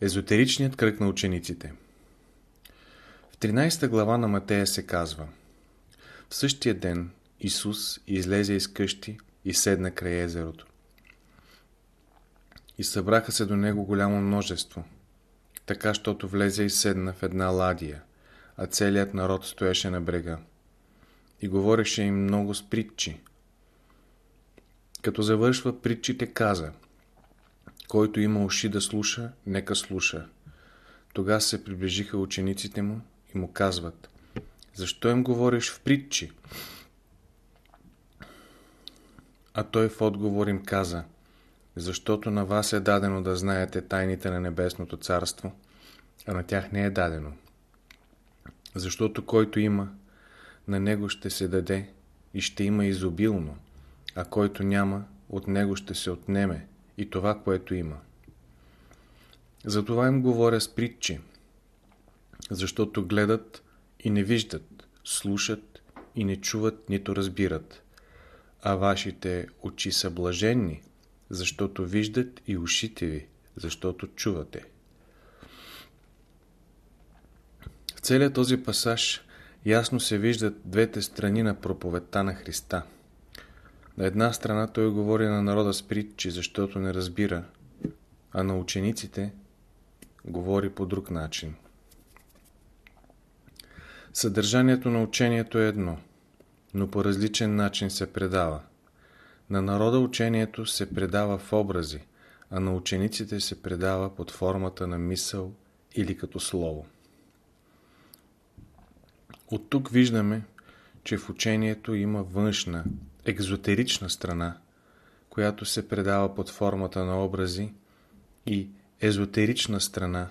Езотеричният кръг на учениците В 13 глава на Матея се казва В същия ден Исус излезе из къщи и седна край езерото. И събраха се до него голямо множество, така, щото влезе и седна в една ладия, а целият народ стоеше на брега. И говореше им много с притчи. Като завършва притчите, каза – който има уши да слуша, нека слуша. Тогава се приближиха учениците му и му казват Защо им говориш в притчи? А той в отговор им каза Защото на вас е дадено да знаете тайните на Небесното царство, а на тях не е дадено. Защото който има, на него ще се даде и ще има изобилно, а който няма, от него ще се отнеме и това, което има. Затова им говоря с притчи, защото гледат и не виждат, слушат и не чуват, нито разбират. А вашите очи са блаженни, защото виждат и ушите ви, защото чувате. В целият този пасаж ясно се виждат двете страни на проповедта на Христа – на една страна той говори на народа с притчи, защото не разбира, а на учениците говори по друг начин. Съдържанието на учението е едно, но по различен начин се предава. На народа учението се предава в образи, а на учениците се предава под формата на мисъл или като слово. От тук виждаме, че в учението има външна, екзотерична страна, която се предава под формата на образи и езотерична страна,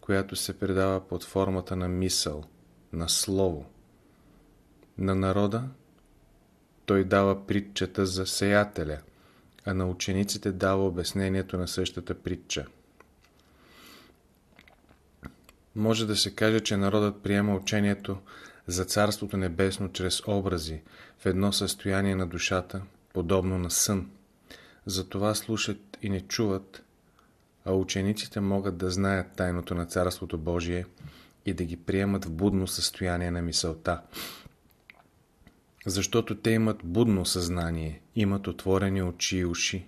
която се предава под формата на мисъл, на слово. На народа той дава притчата за сеятеля, а на учениците дава обяснението на същата притча. Може да се каже, че народът приема учението за Царството Небесно чрез образи в едно състояние на душата, подобно на сън. Затова слушат и не чуват, а учениците могат да знаят тайното на Царството Божие и да ги приемат в будно състояние на мисълта. Защото те имат будно съзнание, имат отворени очи и уши.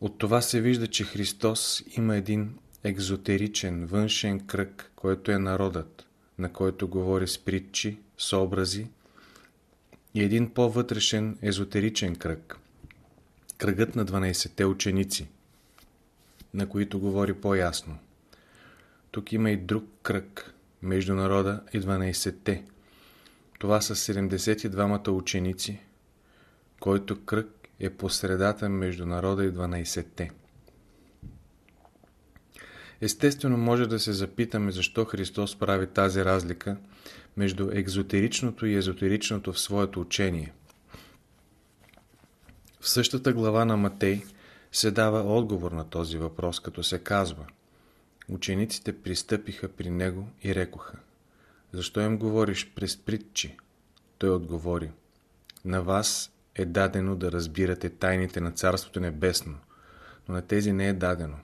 От това се вижда, че Христос има един екзотеричен, външен кръг, който е народът, на който говори с притчи, с образи и един по-вътрешен езотеричен кръг. Кръгът на 12-те ученици, на които говори по-ясно. Тук има и друг кръг между народа и 12-те. Това са 72-мата ученици, който кръг е посредата между народа и 12-те. Естествено може да се запитаме защо Христос прави тази разлика между екзотеричното и езотеричното в своето учение. В същата глава на Матей се дава отговор на този въпрос, като се казва Учениците пристъпиха при него и рекоха Защо им говориш през притчи? Той отговори На вас е дадено да разбирате тайните на Царството Небесно, но на тези не е дадено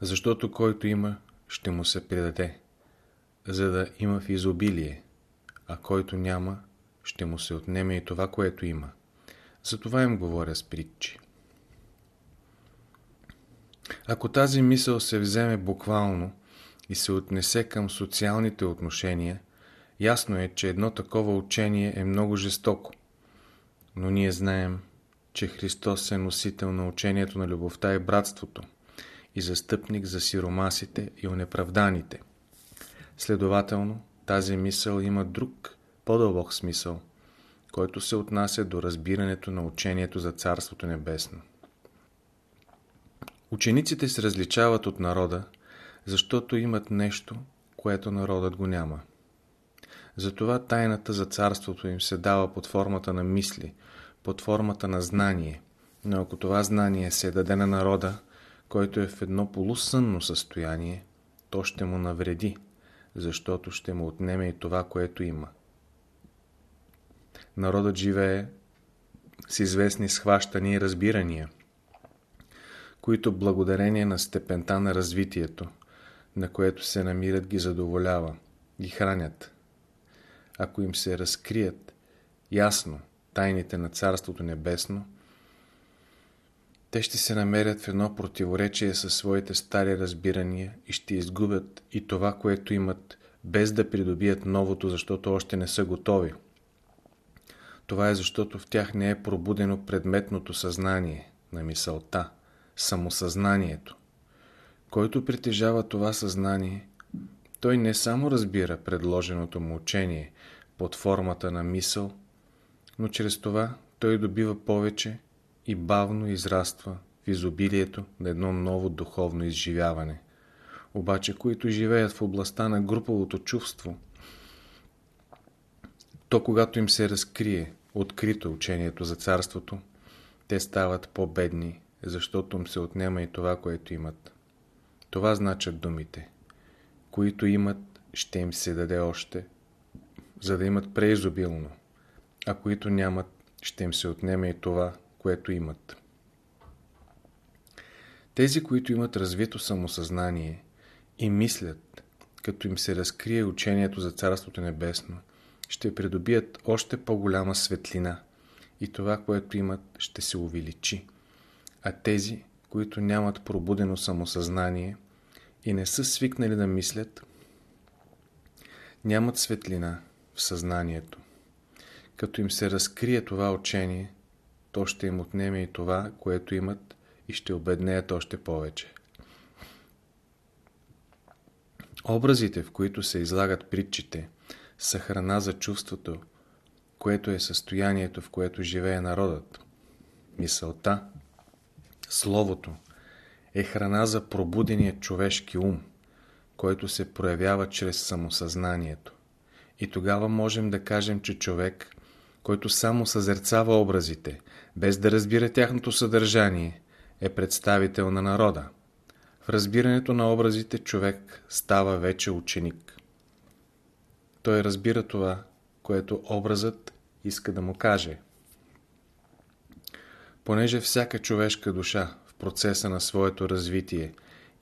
защото който има, ще му се предаде, за да има в изобилие, а който няма, ще му се отнеме и това, което има. Затова им говоря с притчи. Ако тази мисъл се вземе буквално и се отнесе към социалните отношения, ясно е, че едно такова учение е много жестоко. Но ние знаем, че Христос е носител на учението на любовта и братството и застъпник за сиромасите и онеправданите. Следователно, тази мисъл има друг, по-дълбок смисъл, който се отнася до разбирането на учението за Царството Небесно. Учениците се различават от народа, защото имат нещо, което народът го няма. Затова тайната за царството им се дава под формата на мисли, под формата на знание, но ако това знание се даде на народа, който е в едно полусънно състояние, то ще му навреди, защото ще му отнеме и това, което има. Народът живее с известни схващания и разбирания, които благодарение на степента на развитието, на което се намират, ги задоволява, ги хранят. Ако им се разкрият ясно тайните на Царството Небесно, те ще се намерят в едно противоречие със своите стари разбирания и ще изгубят и това, което имат, без да придобият новото, защото още не са готови. Това е защото в тях не е пробудено предметното съзнание на мисълта, самосъзнанието. Който притежава това съзнание, той не само разбира предложеното му учение под формата на мисъл, но чрез това той добива повече и бавно израства в изобилието на едно ново духовно изживяване. Обаче, които живеят в областта на груповото чувство, то когато им се разкрие открито учението за царството, те стават по-бедни, защото им се отнема и това, което имат. Това значат думите. Които имат, ще им се даде още, за да имат преизобилно, а които нямат, ще им се отнеме и това, което имат. Тези, които имат развито самосъзнание и мислят, като им се разкрие учението за Царството Небесно, ще придобият още по-голяма светлина и това, което имат, ще се увеличи. А тези, които нямат пробудено самосъзнание и не са свикнали да мислят, нямат светлина в съзнанието. Като им се разкрие това учение, то ще им отнеме и това, което имат и ще обеднеят още повече. Образите, в които се излагат притчите, са храна за чувството, което е състоянието, в което живее народът. Мисълта, словото, е храна за пробудения човешки ум, който се проявява чрез самосъзнанието. И тогава можем да кажем, че човек, който само съзерцава образите, без да разбира тяхното съдържание, е представител на народа. В разбирането на образите човек става вече ученик. Той разбира това, което образът иска да му каже. Понеже всяка човешка душа в процеса на своето развитие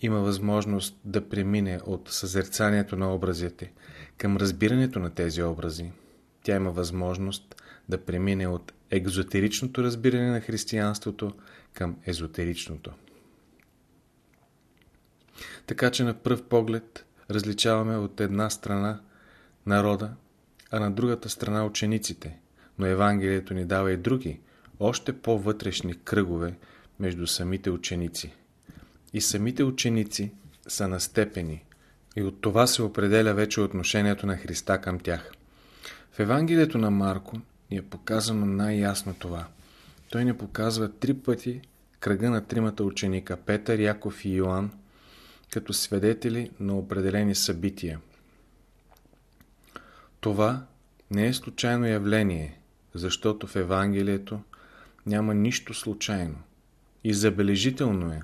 има възможност да премине от съзерцанието на образите към разбирането на тези образи, тя има възможност да премине от екзотеричното разбиране на християнството към езотеричното. Така че на пръв поглед различаваме от една страна народа, а на другата страна учениците, но Евангелието ни дава и други, още по-вътрешни кръгове между самите ученици. И самите ученици са на степени, и от това се определя вече отношението на Христа към тях. В Евангелието на Марко ни е показано най-ясно това. Той ни показва три пъти кръга на тримата ученика Петър, Яков и Йоанн като свидетели на определени събития. Това не е случайно явление, защото в Евангелието няма нищо случайно. И забележително е,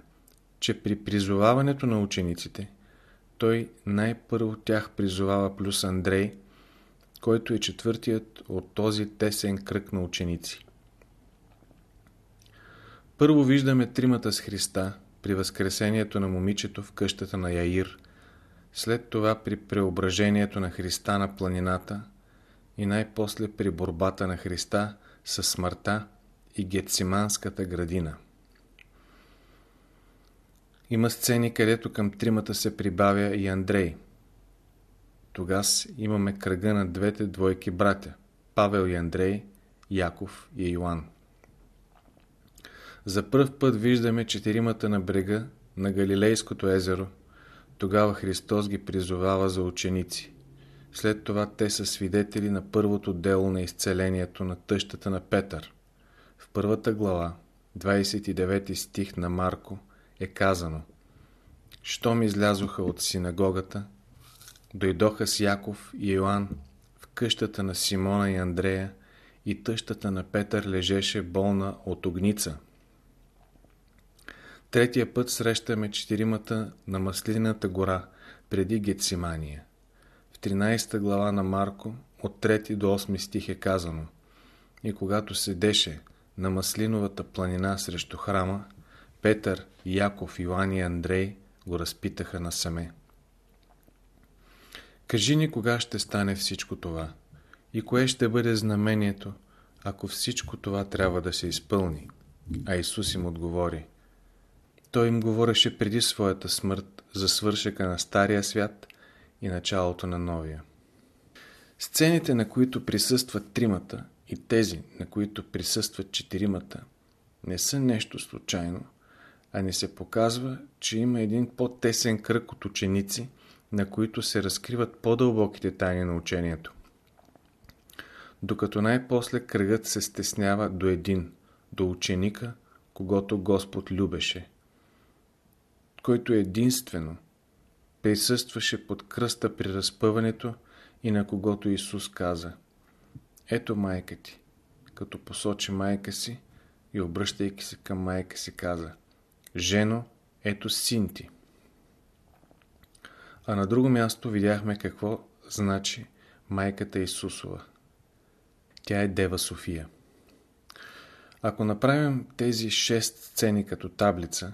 че при призоваването на учениците, той най-първо тях призовава плюс Андрей, който е четвъртият от този тесен кръг на ученици. Първо виждаме тримата с Христа при възкресението на момичето в къщата на Яир, след това при преображението на Христа на планината и най-после при борбата на Христа с смъртта и Гетсиманската градина. Има сцени, където към тримата се прибавя и Андрей. Тогас имаме кръга на двете двойки братя – Павел и Андрей, Яков и Йоан. За първ път виждаме четиримата на брега на Галилейското езеро. Тогава Христос ги призовава за ученици. След това те са свидетели на първото дело на изцелението на тъщата на Петър. В първата глава, 29 стих на Марко, е казано Щом излязоха от синагогата, дойдоха с Яков и Йоанн в къщата на Симона и Андрея и тъщата на Петър лежеше болна от огница. Третия път срещаме четиримата на Маслината гора преди Гетсимания. В 13 глава на Марко от 3 до 8 стих е казано И когато седеше на Маслиновата планина срещу храма, Петър, Яков, Йоан и Андрей го разпитаха насаме. Кажи ни кога ще стане всичко това и кое ще бъде знамението, ако всичко това трябва да се изпълни. А Исус им отговори. Той им говореше преди своята смърт за свършека на Стария свят и началото на Новия. Сцените, на които присъстват тримата и тези, на които присъстват четиримата, не са нещо случайно, а не се показва, че има един по-тесен кръг от ученици, на които се разкриват по-дълбоките тайни на учението. Докато най-после кръгът се стеснява до един, до ученика, когато Господ любеше, който единствено присъстваше под кръста при разпъването и на когото Исус каза Ето майка ти, като посочи майка си и обръщайки се към майка си каза Жено, ето син ти. А на друго място видяхме какво значи майката Исусова. Тя е Дева София. Ако направим тези шест сцени като таблица,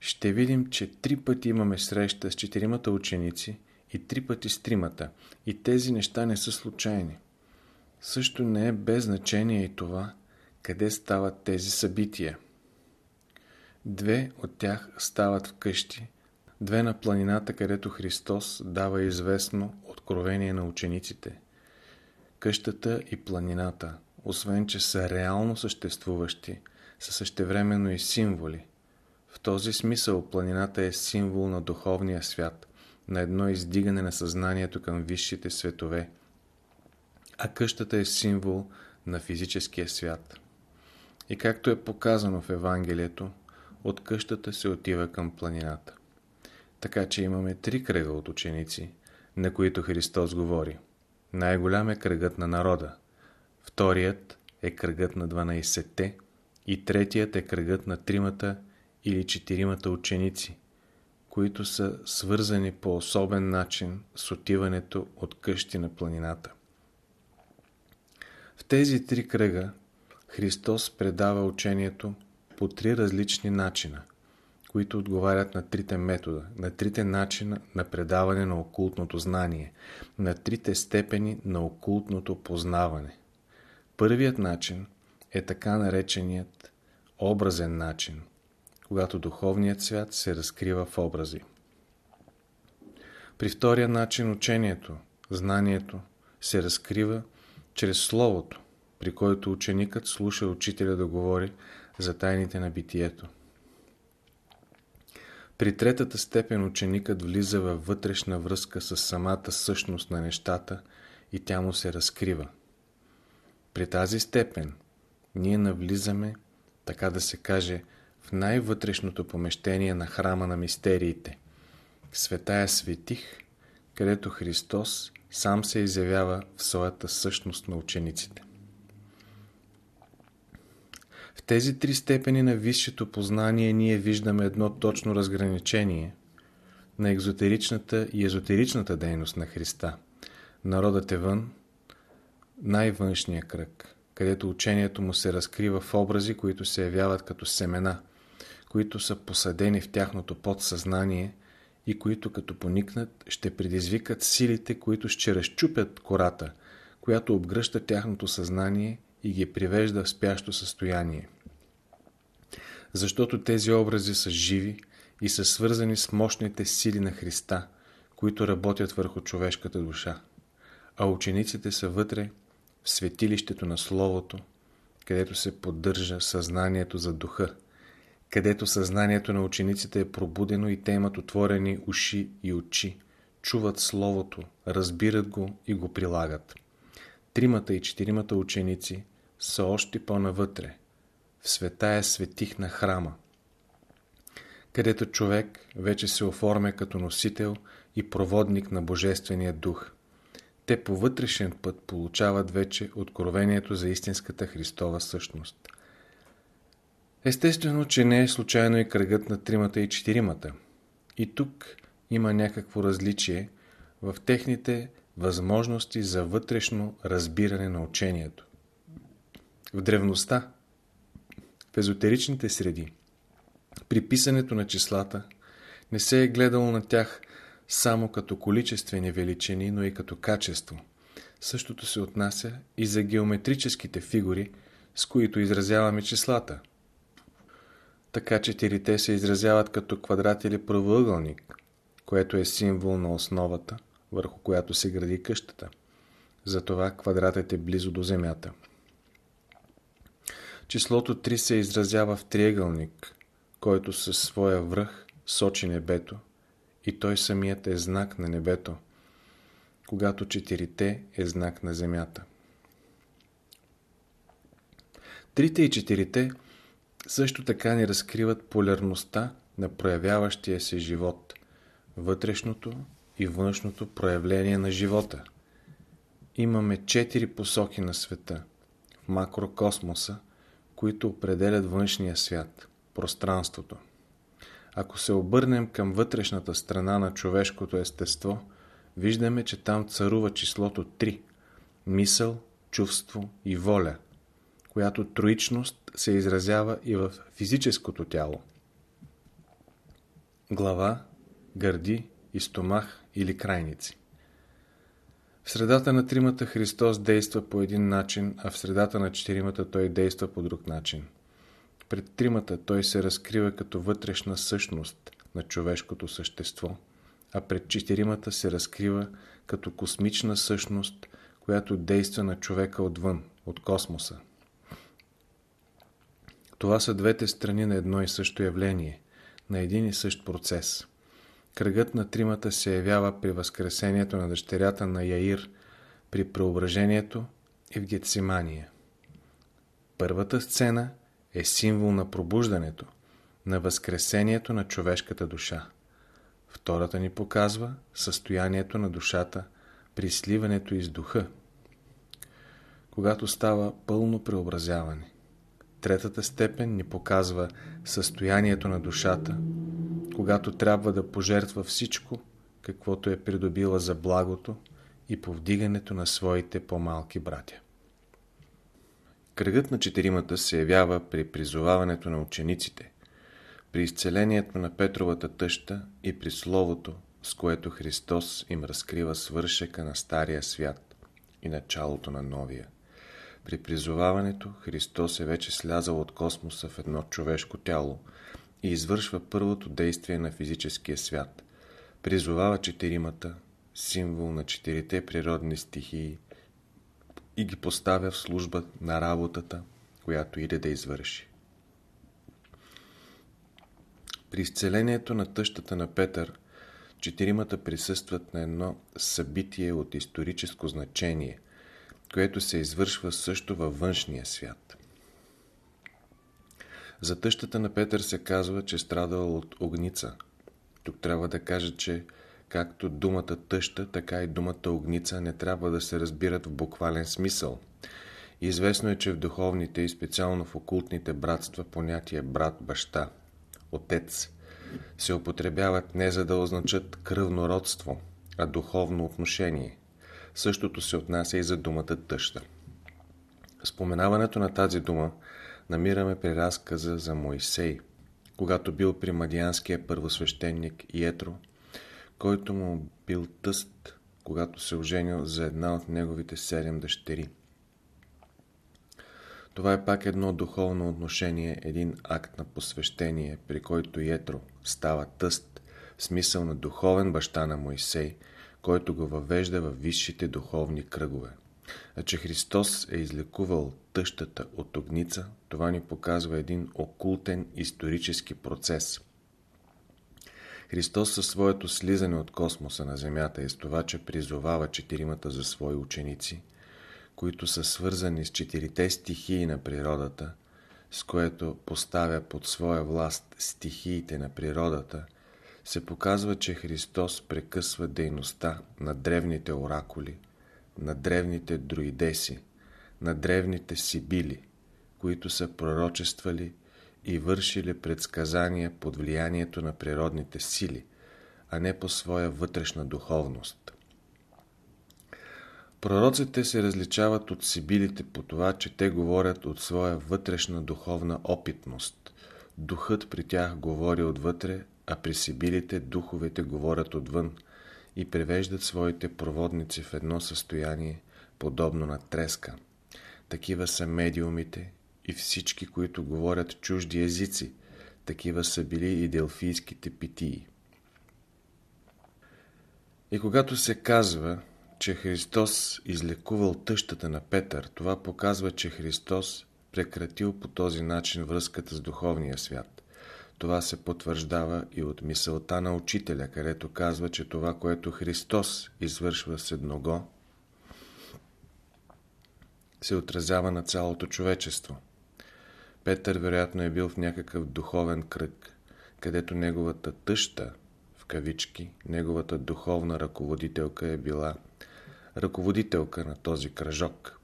ще видим, че три пъти имаме среща с четиримата ученици и три пъти с тримата. И тези неща не са случайни. Също не е без значение и това, къде стават тези събития. Две от тях стават в къщи, две на планината, където Христос дава известно откровение на учениците. Къщата и планината, освен че са реално съществуващи, са същевременно и символи. В този смисъл планината е символ на духовния свят, на едно издигане на съзнанието към висшите светове, а къщата е символ на физическия свят. И както е показано в Евангелието, от къщата се отива към планината. Така че имаме три кръга от ученици, на които Христос говори. Най-голям е кръгът на народа, вторият е кръгът на 12-те и третият е кръгът на тримата или четиримата ученици, които са свързани по особен начин с отиването от къщи на планината. В тези три кръга Христос предава учението по три различни начина, които отговарят на трите метода, на трите начина на предаване на окултното знание, на трите степени на окултното познаване. Първият начин е така нареченият образен начин, когато духовният свят се разкрива в образи. При втория начин учението, знанието, се разкрива чрез Словото, при който ученикът слуша учителя да говори за тайните на битието. При третата степен ученикът влиза във вътрешна връзка с самата същност на нещата и тя му се разкрива. При тази степен ние навлизаме, така да се каже, в най-вътрешното помещение на храма на мистериите, светая светих, където Христос сам се изявява в своята същност на учениците. В тези три степени на висшето познание ние виждаме едно точно разграничение на екзотеричната и езотеричната дейност на Христа. Народът е вън, най-външния кръг, където учението му се разкрива в образи, които се явяват като семена, които са посадени в тяхното подсъзнание и които като поникнат ще предизвикат силите, които ще разчупят кората, която обгръща тяхното съзнание и ги привежда в спящо състояние. Защото тези образи са живи и са свързани с мощните сили на Христа, които работят върху човешката душа. А учениците са вътре в светилището на Словото, където се поддържа съзнанието за духа, където съзнанието на учениците е пробудено и те имат отворени уши и очи, чуват Словото, разбират го и го прилагат. Тримата и четиримата ученици са още по-навътре, в света е светих на храма, където човек вече се оформя като носител и проводник на Божествения дух. Те по вътрешен път получават вече откровението за истинската Христова същност. Естествено, че не е случайно и кръгът на тримата и четиримата. И тук има някакво различие в техните възможности за вътрешно разбиране на учението. В древността, в езотеричните среди, При писането на числата не се е гледало на тях само като количествени величини, но и като качество. Същото се отнася и за геометрическите фигури, с които изразяваме числата. Така четирите се изразяват като квадрат или правоъгълник, което е символ на основата, върху която се гради къщата. Затова квадратът е близо до земята. Числото 3 се изразява в триъгълник, който със своя връх сочи небето и той самият е знак на небето, когато четирите е знак на земята. Трите и четирите също така ни разкриват полярността на проявяващия се живот, вътрешното и външното проявление на живота. Имаме четири посоки на света в макрокосмоса, които определят външния свят, пространството. Ако се обърнем към вътрешната страна на човешкото естество, виждаме, че там царува числото 3 – мисъл, чувство и воля, която троичност се изразява и в физическото тяло. Глава, гърди и стомах или крайници. В средата на тримата Христос действа по един начин, а в средата на четиримата Той действа по друг начин. Пред тримата Той се разкрива като вътрешна същност на човешкото същество, а пред четиримата се разкрива като космична същност, която действа на човека отвън, от космоса. Това са двете страни на едно и също явление, на един и същ процес. Кръгът на тримата се явява при възкресението на дъщерята на Яир, при преображението и в Гетсимания. Първата сцена е символ на пробуждането, на възкресението на човешката душа. Втората ни показва състоянието на душата при сливането из духа, когато става пълно преобразяване. Третата степен ни показва състоянието на душата, когато трябва да пожертва всичко, каквото е придобила за благото и повдигането на своите по-малки братя. Кръгът на четиримата се явява при призоваването на учениците, при изцелението на Петровата тъща и при Словото, с което Христос им разкрива свършека на Стария свят и началото на Новия. При призоваването Христос е вече слязал от космоса в едно човешко тяло и извършва първото действие на физическия свят. Призовава четиримата, символ на четирите природни стихии, и ги поставя в служба на работата, която иде да извърши. При изцелението на тъщата на Петър, четиримата присъстват на едно събитие от историческо значение, което се извършва също във външния свят. За тъщата на Петър се казва, че страдал от огница. Тук трябва да кажа, че както думата тъща, така и думата огница не трябва да се разбират в буквален смисъл. Известно е, че в духовните и специално в окултните братства понятие брат-баща, отец се употребяват не за да означат кръвно родство, а духовно отношение. Същото се отнася и за думата тъща. Споменаването на тази дума намираме при разказа за Моисей, когато бил при мадианския първосвещеник Иетро, който му бил тъст, когато се оженил за една от неговите седем дъщери. Това е пак едно духовно отношение, един акт на посвещение, при който Етро става тъст, в смисъл на духовен баща на Моисей, който го въвежда в висшите духовни кръгове. А че Христос е излекувал тъщата от огница, това ни показва един окултен исторически процес. Христос със своето слизане от космоса на Земята и с това, че призовава четиримата за свои ученици, които са свързани с четирите стихии на природата, с което поставя под своя власт стихиите на природата, се показва, че Христос прекъсва дейността на древните оракули, на древните друидеси, на древните сибили, които са пророчествали и вършили предсказания под влиянието на природните сили, а не по своя вътрешна духовност. Пророците се различават от сибилите по това, че те говорят от своя вътрешна духовна опитност, духът при тях говори отвътре, а при сибилите духовете говорят отвън и превеждат своите проводници в едно състояние, подобно на треска. Такива са медиумите и всички, които говорят чужди езици. Такива са били и делфийските питии. И когато се казва, че Христос излекувал тъщата на Петър, това показва, че Христос прекратил по този начин връзката с духовния свят. Това се потвърждава и от мисълта на учителя, където казва, че това, което Христос извършва с едного, се отразява на цялото човечество. Петър вероятно е бил в някакъв духовен кръг, където неговата тъща, в кавички, неговата духовна ръководителка е била ръководителка на този кръжок.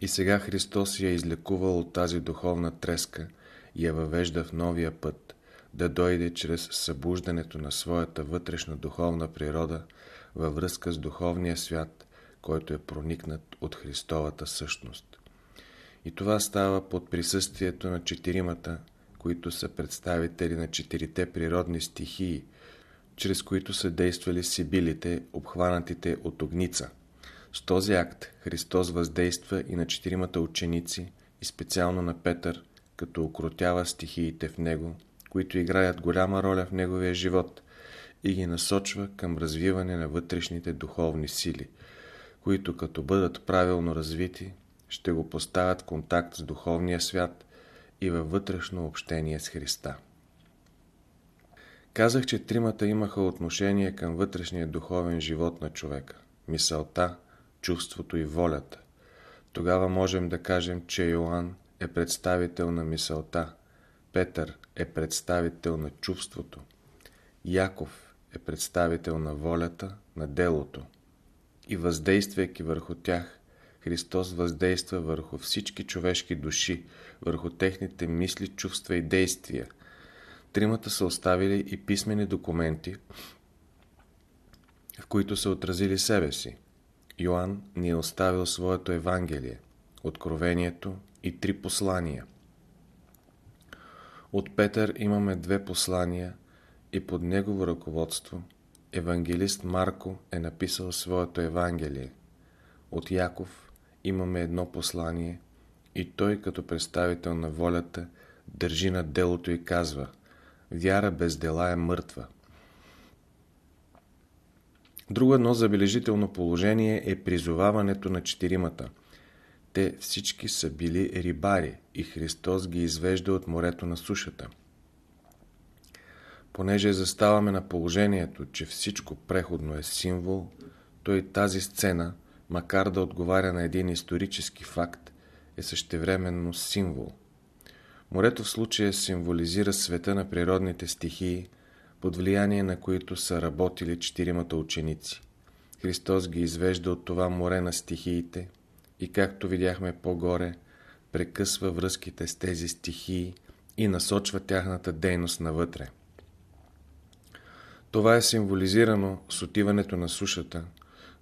И сега Христос я излекувал от тази духовна треска я въвежда в новия път, да дойде чрез събуждането на своята вътрешна духовна природа във връзка с духовния свят, който е проникнат от Христовата същност. И това става под присъствието на четиримата, които са представители на четирите природни стихии, чрез които са действали сибилите, обхванатите от огница. С този акт Христос въздейства и на четиримата ученици, и специално на Петър, като окротява стихиите в него, които играят голяма роля в неговия живот и ги насочва към развиване на вътрешните духовни сили, които като бъдат правилно развити, ще го поставят в контакт с духовния свят и във вътрешно общение с Христа. Казах, че тримата имаха отношение към вътрешния духовен живот на човека – мисълта, чувството и волята. Тогава можем да кажем, че Йоанн е представител на мисълта, Петър е представител на чувството, Яков е представител на волята, на делото. И въздействайки върху тях, Христос въздейства върху всички човешки души, върху техните мисли, чувства и действия. Тримата са оставили и писмени документи, в които са отразили себе си. Йоанн ни е оставил своето Евангелие, Откровението и три послания. От Петър имаме две послания и под негово ръководство евангелист Марко е написал своето Евангелие. От Яков имаме едно послание и той като представител на волята държи на делото и казва Вяра без дела е мъртва. Друго едно забележително положение е призоваването на четиримата. Те всички са били рибари и Христос ги извежда от морето на сушата. Понеже заставаме на положението, че всичко преходно е символ, то и тази сцена, макар да отговаря на един исторически факт, е същевременно символ. Морето в случая символизира света на природните стихии – под влияние на които са работили четиримата ученици. Христос ги извежда от това море на стихиите и, както видяхме по-горе, прекъсва връзките с тези стихии и насочва тяхната дейност навътре. Това е символизирано с отиването на сушата,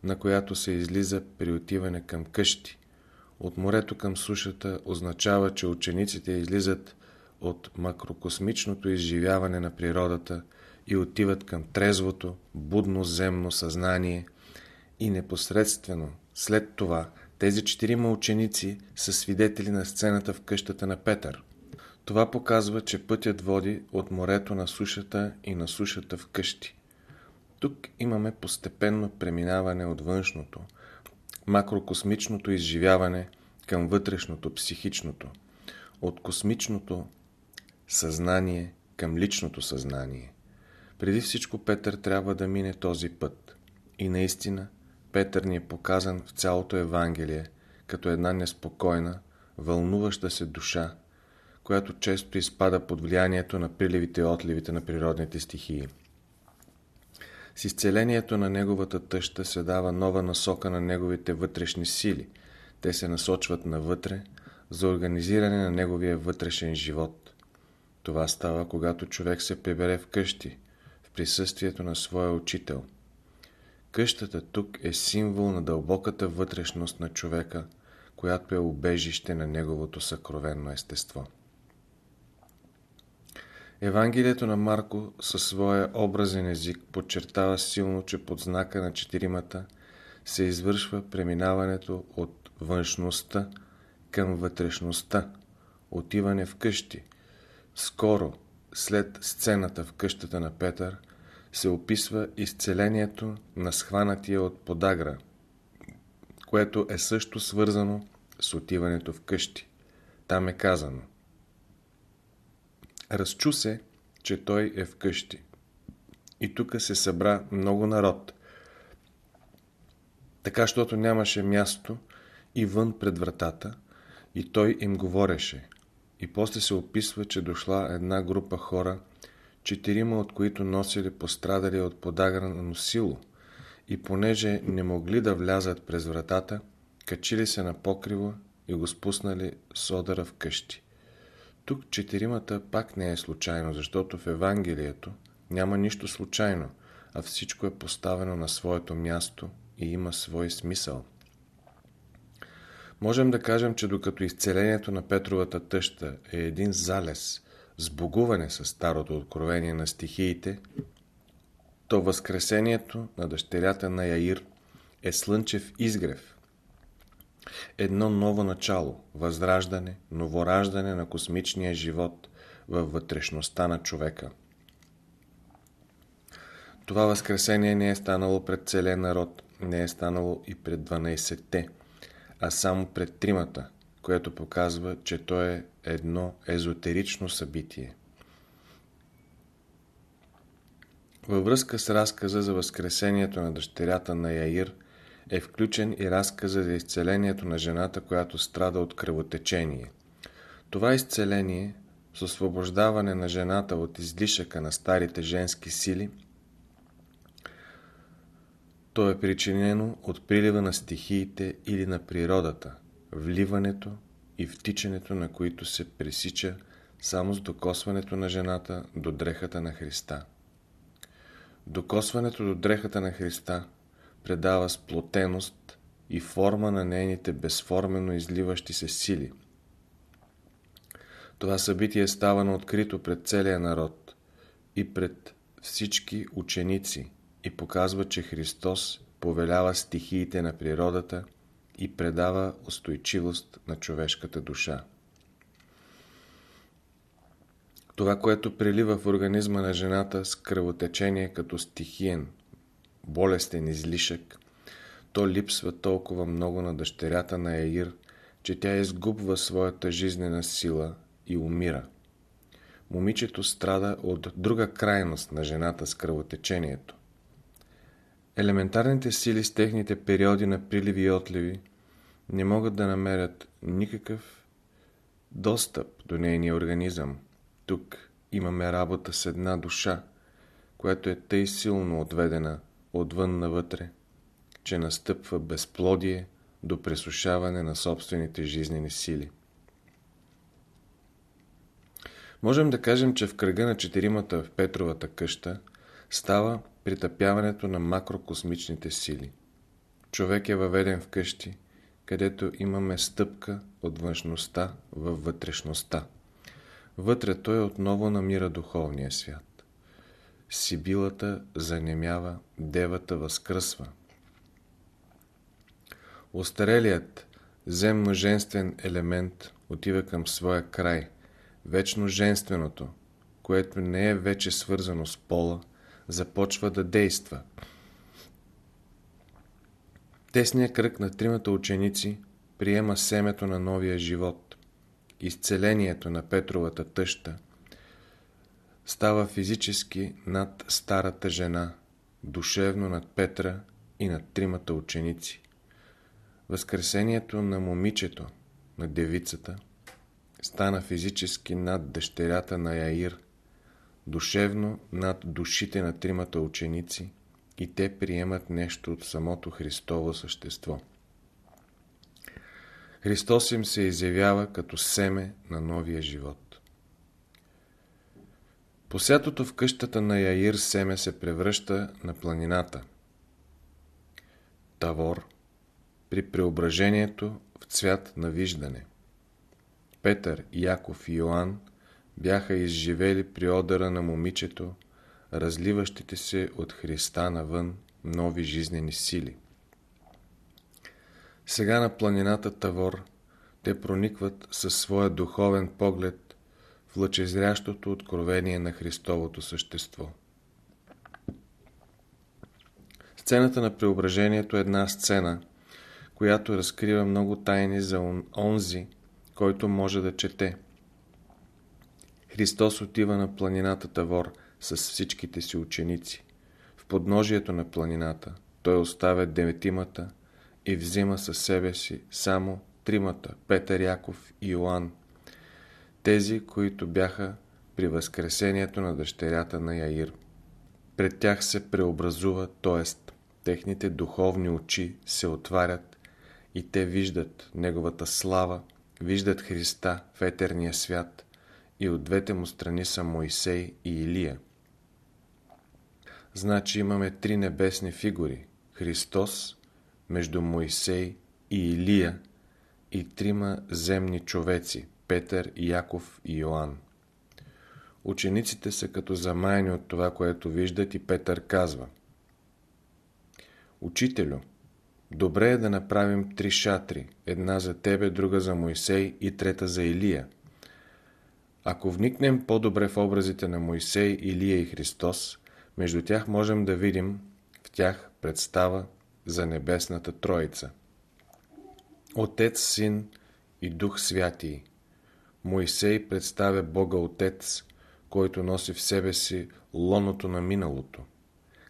на която се излиза при отиване към къщи. От морето към сушата означава, че учениците излизат от макрокосмичното изживяване на природата – и отиват към трезвото, будно земно съзнание и непосредствено след това тези четирима ученици са свидетели на сцената в къщата на Петър. Това показва, че пътят води от морето на сушата и на сушата в къщи. Тук имаме постепенно преминаване от външното, макрокосмичното изживяване към вътрешното, психичното, от космичното съзнание към личното съзнание – преди всичко Петър трябва да мине този път. И наистина, Петър ни е показан в цялото Евангелие, като една неспокойна, вълнуваща се душа, която често изпада под влиянието на приливите и отливите на природните стихии. С изцелението на неговата тъща се дава нова насока на неговите вътрешни сили. Те се насочват навътре за организиране на неговия вътрешен живот. Това става, когато човек се прибере в къщи, присъствието на своя учител. Къщата тук е символ на дълбоката вътрешност на човека, която е убежище на неговото съкровенно естество. Евангелието на Марко със своя образен език подчертава силно, че под знака на четиримата се извършва преминаването от външността към вътрешността, отиване в къщи. Скоро, след сцената в къщата на Петър, се описва изцелението на схванатия от подагра, което е също свързано с отиването в къщи. Там е казано Разчу се, че той е в къщи. И тук се събра много народ. Така, щото нямаше място и вън пред вратата, и той им говореше. И после се описва, че дошла една група хора, четирима от които носили пострадали от подагра на носило, и понеже не могли да влязат през вратата, качили се на покриво и го спуснали с одъра в къщи. Тук четиримата пак не е случайно, защото в Евангелието няма нищо случайно, а всичко е поставено на своето място и има свой смисъл. Можем да кажем, че докато изцелението на Петровата тъща е един залез, сбогуване с старото откровение на стихиите, то възкресението на дъщерята на Яир е слънчев изгрев, Едно ново начало, възраждане, новораждане на космичния живот във вътрешността на човека. Това възкресение не е станало пред целия народ, не е станало и пред 12-те, а само пред тримата, което показва, че то е едно езотерично събитие. Във връзка с разказа за възкресението на дъщерята на Яир – е включен и разказа за изцелението на жената, която страда от кръвотечение. Това изцеление с освобождаване на жената от излишъка на старите женски сили, то е причинено от прилива на стихиите или на природата, вливането и втичането на които се пресича само с докосването на жената до дрехата на Христа. Докосването до дрехата на Христа – предава сплотеност и форма на нейните безформено изливащи се сили. Това събитие става на открито пред целия народ и пред всички ученици и показва, че Христос повелява стихиите на природата и предава устойчивост на човешката душа. Това, което прелива в организма на жената с кръвотечение като стихиен – болестен излишък, то липсва толкова много на дъщерята на Еир, че тя изгубва своята жизнена сила и умира. Момичето страда от друга крайност на жената с кръвотечението. Елементарните сили с техните периоди на приливи и отливи не могат да намерят никакъв достъп до нейния организъм. Тук имаме работа с една душа, която е тъй силно отведена отвън навътре, че настъпва безплодие до пресушаване на собствените жизнени сили. Можем да кажем, че в кръга на четиримата в Петровата къща става притъпяването на макрокосмичните сили. Човек е въведен в къщи, където имаме стъпка от външността във вътрешността. Вътре той отново намира духовния свят. Сибилата занемява, девата възкръсва. Остарелият земно-женствен елемент отива към своя край. Вечно женственото, което не е вече свързано с пола, започва да действа. Тесният кръг на тримата ученици приема семето на новия живот. Изцелението на Петровата тъща – става физически над старата жена, душевно над Петра и над тримата ученици. Възкресението на момичето, на девицата, стана физически над дъщерята на Яир, душевно над душите на тримата ученици и те приемат нещо от самото Христово същество. Христос им се изявява като семе на новия живот. Посятото в къщата на Яир семе се превръща на планината. Тавор при преображението в цвят на виждане. Петър, Яков и Йоанн бяха изживели при одъра на момичето, разливащите се от Христа навън нови жизнени сили. Сега на планината Тавор те проникват със своя духовен поглед в лъчезрящото откровение на Христовото същество. Сцената на преображението е една сцена, която разкрива много тайни за онзи, който може да чете. Христос отива на планината Тавор с всичките си ученици. В подножието на планината той оставя деветимата и взима със себе си само тримата – Петър, Яков и Йоанн. Тези, които бяха при възкресението на дъщерята на Яир. Пред тях се преобразува, т.е. техните духовни очи се отварят и те виждат Неговата слава, виждат Христа в етерния свят и от двете му страни са Моисей и Илия. Значи имаме три небесни фигури – Христос, между Моисей и Илия и трима земни човеци – Петър, Яков и Йоанн. Учениците са като замаяни от това, което виждат и Петър казва Учителю, добре е да направим три шатри, една за тебе, друга за Моисей и трета за Илия. Ако вникнем по-добре в образите на Моисей, Илия и Христос, между тях можем да видим в тях представа за Небесната Троица. Отец, Син и Дух Святий. Моисей представя Бога Отец, който носи в себе си лоното на миналото.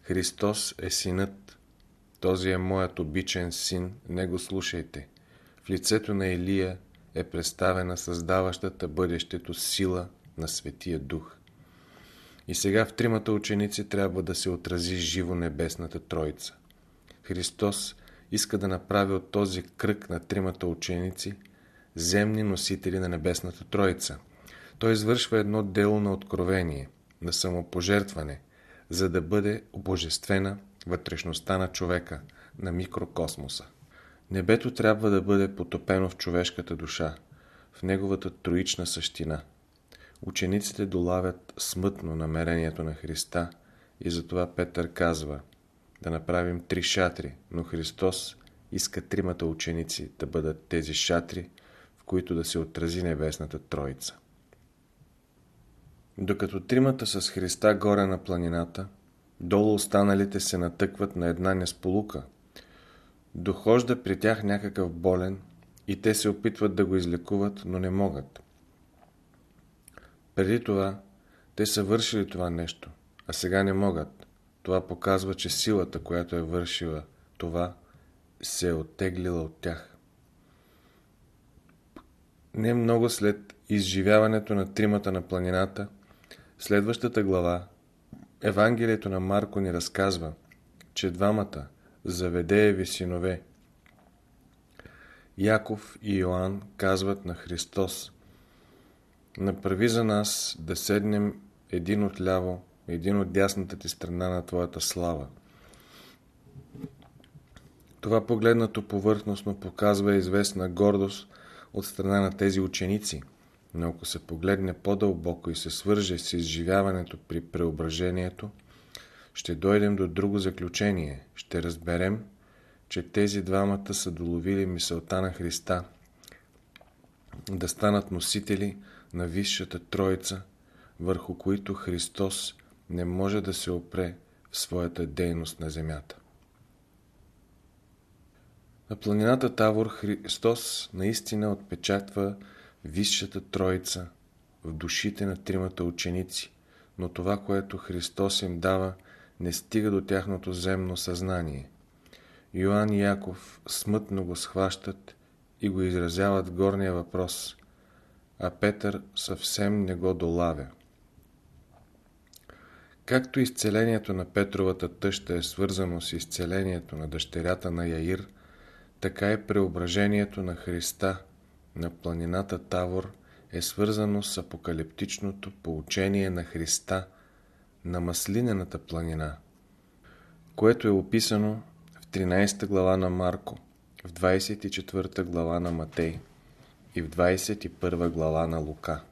Христос е Синът. Този е моят обичен Син, не го слушайте. В лицето на Илия е представена създаващата бъдещето сила на Светия Дух. И сега в тримата ученици трябва да се отрази живо Небесната Троица. Христос иска да направи от този кръг на тримата ученици земни носители на Небесната Троица. Той извършва едно дело на откровение, на самопожертване, за да бъде обожествена вътрешността на човека, на микрокосмоса. Небето трябва да бъде потопено в човешката душа, в неговата троична същина. Учениците долавят смътно намерението на Христа и затова Петър казва – да направим три шатри, но Христос иска тримата ученици да бъдат тези шатри, в които да се отрази Небесната Троица. Докато тримата с Христа горе на планината, долу останалите се натъкват на една несполука. Дохожда при тях някакъв болен и те се опитват да го излекуват, но не могат. Преди това те са вършили това нещо, а сега не могат. Това показва, че силата, която е вършила това, се е оттеглила от тях. Не много след изживяването на тримата на планината, следващата глава, Евангелието на Марко ни разказва, че двамата заведееви синове, Яков и Йоанн казват на Христос, направи за нас да седнем един от ляво един от дясната ти страна на твоята слава. Това погледнато повърхностно показва известна гордост от страна на тези ученици, но ако се погледне по-дълбоко и се свърже с изживяването при преображението, ще дойдем до друго заключение. Ще разберем, че тези двамата са доловили мисълта на Христа да станат носители на Висшата Троица, върху които Христос не може да се опре в своята дейност на земята. На планината Тавор Христос наистина отпечатва Висшата Троица в душите на тримата ученици, но това, което Христос им дава, не стига до тяхното земно съзнание. Йоанн и Яков смътно го схващат и го изразяват горния въпрос, а Петър съвсем не го долавя. Както изцелението на Петровата тъща е свързано с изцелението на дъщерята на Яир, така и преображението на Христа на планината Тавор е свързано с апокалиптичното поучение на Христа на Маслинената планина, което е описано в 13 глава на Марко, в 24 глава на Матей и в 21 глава на Лука.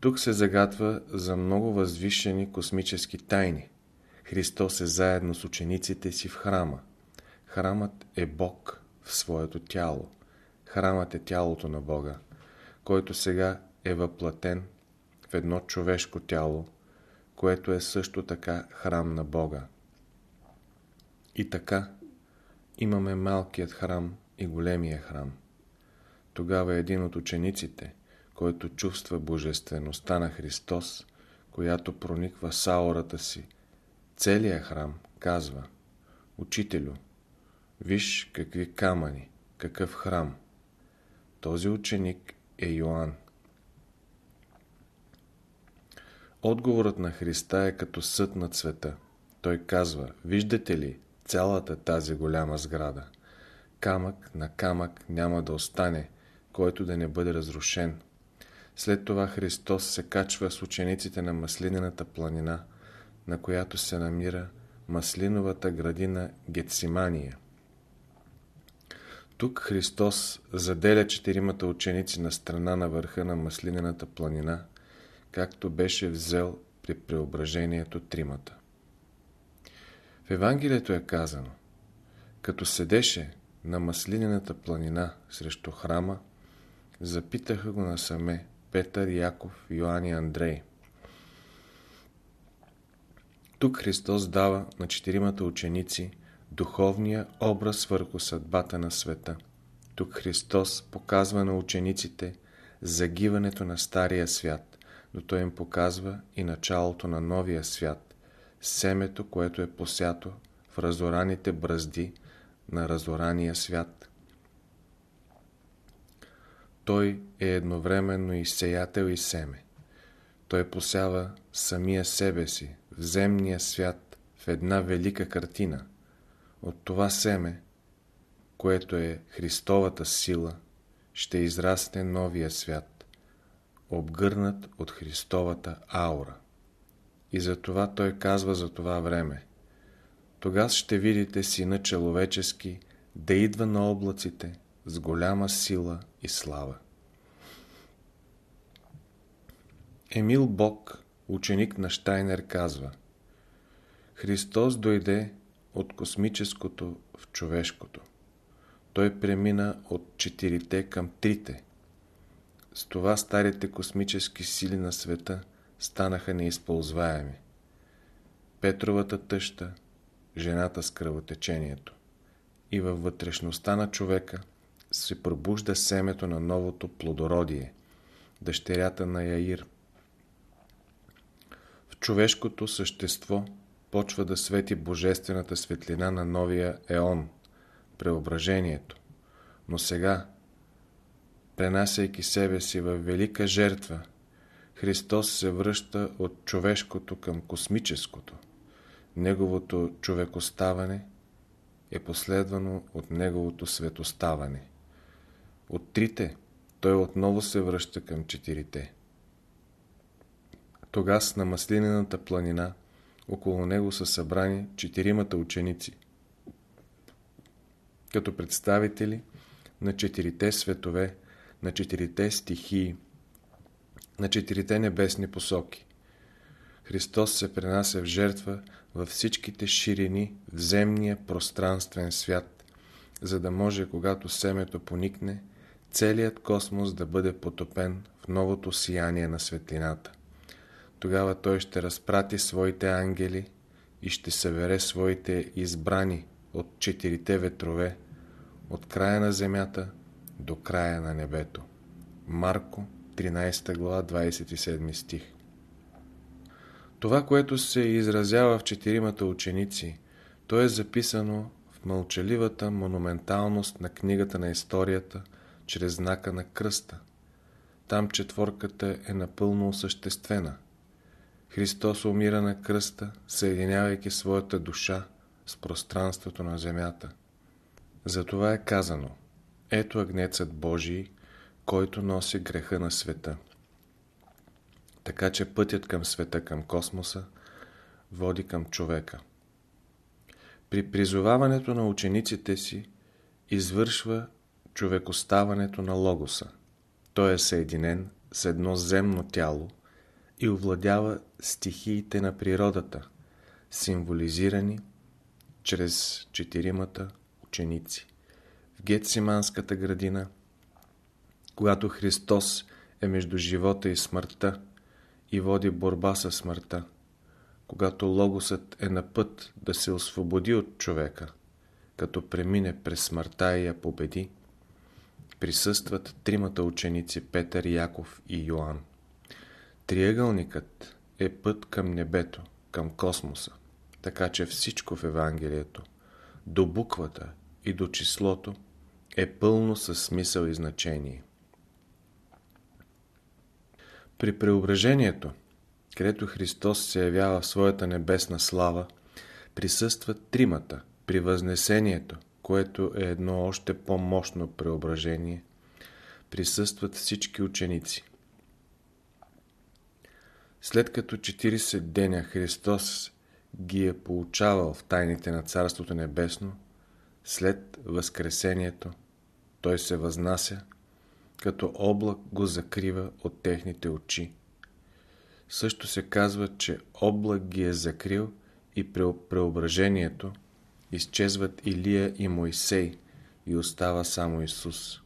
Тук се загатва за много възвишени космически тайни. Христос е заедно с учениците си в храма. Храмът е Бог в своето тяло. Храмът е тялото на Бога, който сега е въплатен в едно човешко тяло, което е също така храм на Бога. И така имаме малкият храм и големия храм. Тогава един от учениците, който чувства божествеността на Христос, която прониква с си, целият храм, казва Учителю, виж какви камъни, какъв храм. Този ученик е Йоанн. Отговорът на Христа е като съд на света. Той казва, виждате ли цялата тази голяма сграда? Камък на камък няма да остане, който да не бъде разрушен. След това Христос се качва с учениците на Маслинената планина, на която се намира Маслиновата градина Гетсимания. Тук Христос заделя четиримата ученици на страна на върха на Маслинената планина – както беше взел при преображението тримата. В Евангелието е казано, като седеше на маслинената планина срещу храма, запитаха го насаме Петър, Яков, Йоан и Андрей. Тук Христос дава на четиримата ученици духовния образ върху съдбата на света. Тук Христос показва на учениците загиването на стария свят, но той им показва и началото на новия свят, семето, което е посято в разораните бръзди на разорания свят. Той е едновременно и сеятел и семе. Той посява самия себе си в земния свят в една велика картина. От това семе, което е Христовата сила, ще израсне новия свят обгърнат от Христовата аура. И затова той казва за това време. Тогас ще видите Сина Человечески да идва на облаците с голяма сила и слава. Емил Бог, ученик на Штайнер, казва Христос дойде от космическото в човешкото. Той премина от четирите към трите – с това старите космически сили на света станаха неизползваеми. Петровата тъща, жената с кръвотечението. И във вътрешността на човека се пробужда семето на новото плодородие, дъщерята на Яир. В човешкото същество почва да свети божествената светлина на новия еон, преображението. Но сега, пренасяйки себе си в велика жертва, Христос се връща от човешкото към космическото. Неговото човекоставане е последвано от неговото светоставане. От трите той отново се връща към четирите. Тогас на Маслинената планина около него са събрани четиримата ученици, като представители на четирите светове на четирите стихии, на четирите небесни посоки. Христос се пренася в жертва във всичките ширини в земния пространствен свят, за да може, когато семето поникне, целият космос да бъде потопен в новото сияние на светлината. Тогава Той ще разпрати своите ангели и ще събере своите избрани от четирите ветрове, от края на земята до края на небето. Марко, 13 глава, 27 стих. Това, което се изразява в четиримата ученици, то е записано в мълчаливата монументалност на книгата на историята чрез знака на кръста. Там четворката е напълно осъществена. Христос умира на кръста, съединявайки своята душа с пространството на земята. Затова е казано – ето агнецът Божий, който носи греха на света. Така че пътят към света, към космоса, води към човека. При призоваването на учениците си извършва човекоставането на Логоса. Той е съединен с едно земно тяло и овладява стихиите на природата, символизирани чрез четиримата ученици. В Гетсиманската градина, когато Христос е между живота и смъртта и води борба със смъртта, когато Логосът е на път да се освободи от човека, като премине през смъртта и я победи, присъстват тримата ученици Петър, Яков и Йоанн. Триъгълникът е път към небето, към космоса, така че всичко в Евангелието, до буквата и до числото, е пълно със смисъл и значение. При преображението, където Христос се явява в своята небесна слава, присъстват тримата. При възнесението, което е едно още по-мощно преображение, присъстват всички ученици. След като 40 деня Христос ги е получавал в тайните на Царството Небесно, след Възкресението Той се възнася, като облак го закрива от техните очи. Също се казва, че облак ги е закрил и преображението изчезват Илия и Моисей и остава само Исус.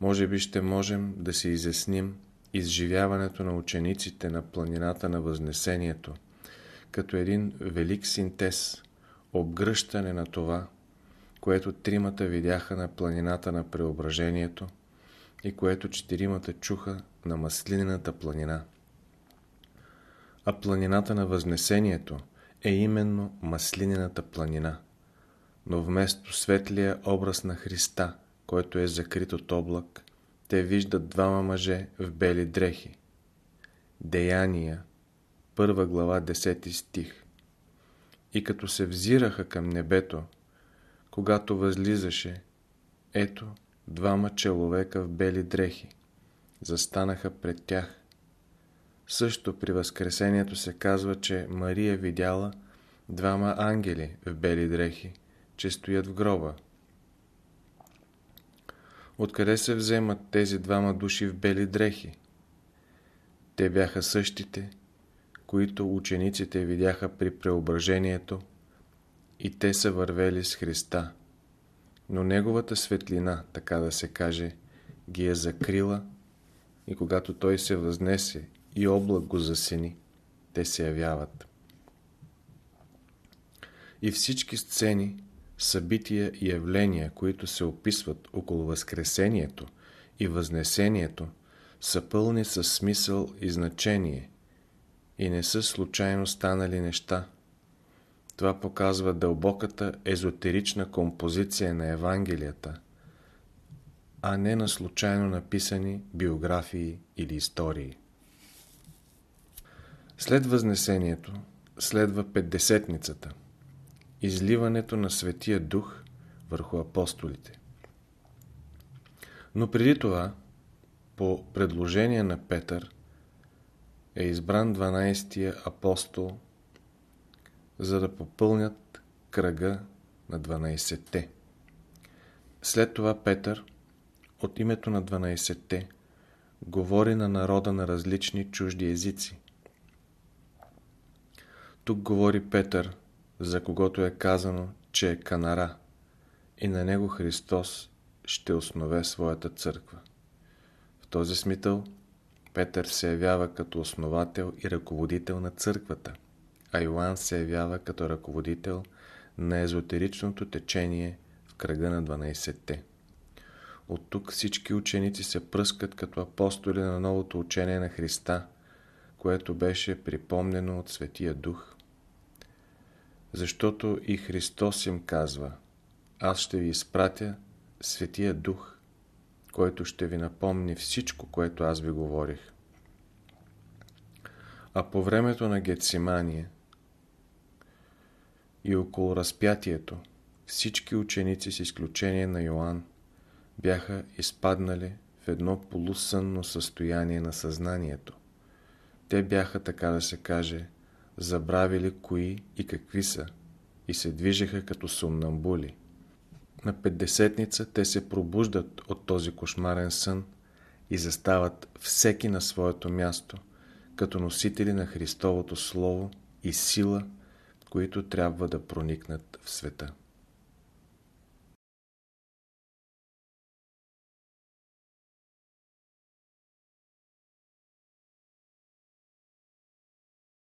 Може би ще можем да се изясним изживяването на учениците на планината на Възнесението, като един велик синтез, обгръщане на това, което тримата видяха на планината на Преображението и което четиримата чуха на Маслинената планина. А планината на Възнесението е именно Маслинената планина, но вместо светлия образ на Христа, който е закрит от облак, те виждат двама мъже в бели дрехи. Деяния, първа глава, 10 стих. И като се взираха към небето, когато възлизаше, ето, двама човека в бели дрехи. Застанаха пред тях. Също при Възкресението се казва, че Мария видяла двама ангели в бели дрехи, че стоят в гроба. Откъде се вземат тези двама души в бели дрехи? Те бяха същите, които учениците видяха при преображението и те са вървели с Христа. Но Неговата светлина, така да се каже, ги е закрила и когато Той се възнесе и облак го засени, те се явяват. И всички сцени, събития и явления, които се описват около Възкресението и Възнесението, са пълни със смисъл и значение и не са случайно станали неща. Това показва дълбоката езотерична композиция на Евангелията, а не на случайно написани биографии или истории. След Възнесението следва Петдесетницата – изливането на Светия Дух върху апостолите. Но преди това, по предложение на Петър, е избран 12-тия апостол, за да попълнят кръга на 12-те. След това Петър, от името на 12-те, говори на народа на различни чужди езици. Тук говори Петър за когото е казано, че е канара и на него Христос ще основе своята църква. В този смисъл Петър се явява като основател и ръководител на църквата, а Йоанн се явява като ръководител на езотеричното течение в кръга на 12-те. От тук всички ученици се пръскат като апостоли на новото учение на Христа, което беше припомнено от Светия Дух защото и Христос им казва Аз ще ви изпратя Светия Дух, който ще ви напомни всичко, което аз ви говорих. А по времето на Гетсимания и около разпятието всички ученици с изключение на Йоанн бяха изпаднали в едно полусънно състояние на съзнанието. Те бяха, така да се каже, забравили кои и какви са и се движеха като сумнамбули. На Петдесетница те се пробуждат от този кошмарен сън и застават всеки на своето място, като носители на Христовото Слово и сила, които трябва да проникнат в света.